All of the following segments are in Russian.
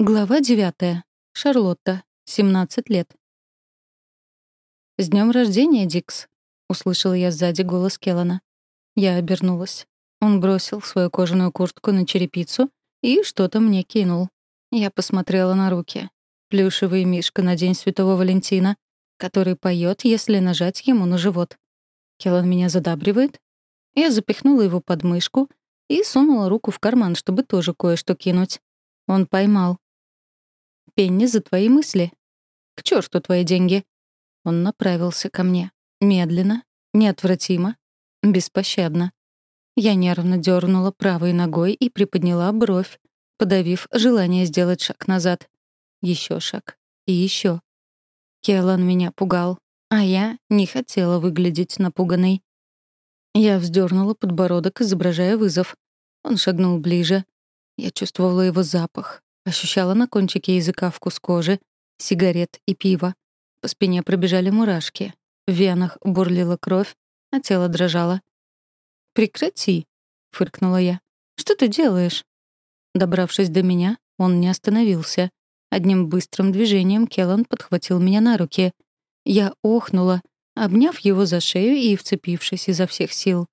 Глава 9. Шарлотта. 17 лет. «С днем рождения, Дикс!» — услышала я сзади голос Келлана. Я обернулась. Он бросил свою кожаную куртку на черепицу и что-то мне кинул. Я посмотрела на руки. Плюшевый мишка на День Святого Валентина, который поет, если нажать ему на живот. Келлан меня задабривает. Я запихнула его под мышку и сунула руку в карман, чтобы тоже кое-что кинуть. Он поймал. Пенни за твои мысли. К черту твои деньги. Он направился ко мне. Медленно, неотвратимо, беспощадно. Я нервно дернула правой ногой и приподняла бровь, подавив желание сделать шаг назад. Еще шаг. И еще. Келлан меня пугал, а я не хотела выглядеть напуганной. Я вздернула подбородок, изображая вызов. Он шагнул ближе. Я чувствовала его запах, Ощущала на кончике языка вкус кожи, сигарет и пива. По спине пробежали мурашки. В венах бурлила кровь, а тело дрожало. «Прекрати», — фыркнула я. «Что ты делаешь?» Добравшись до меня, он не остановился. Одним быстрым движением Келлан подхватил меня на руки. Я охнула, обняв его за шею и вцепившись изо всех сил.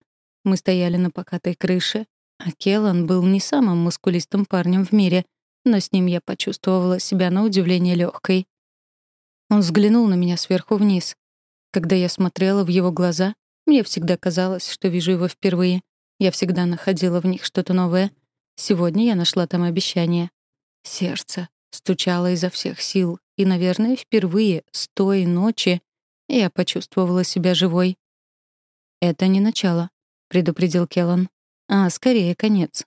Мы стояли на покатой крыше, а Келлан был не самым мускулистым парнем в мире — но с ним я почувствовала себя на удивление легкой. Он взглянул на меня сверху вниз. Когда я смотрела в его глаза, мне всегда казалось, что вижу его впервые. Я всегда находила в них что-то новое. Сегодня я нашла там обещание. Сердце стучало изо всех сил, и, наверное, впервые с той ночи я почувствовала себя живой. «Это не начало», — предупредил Келлан. «А скорее конец.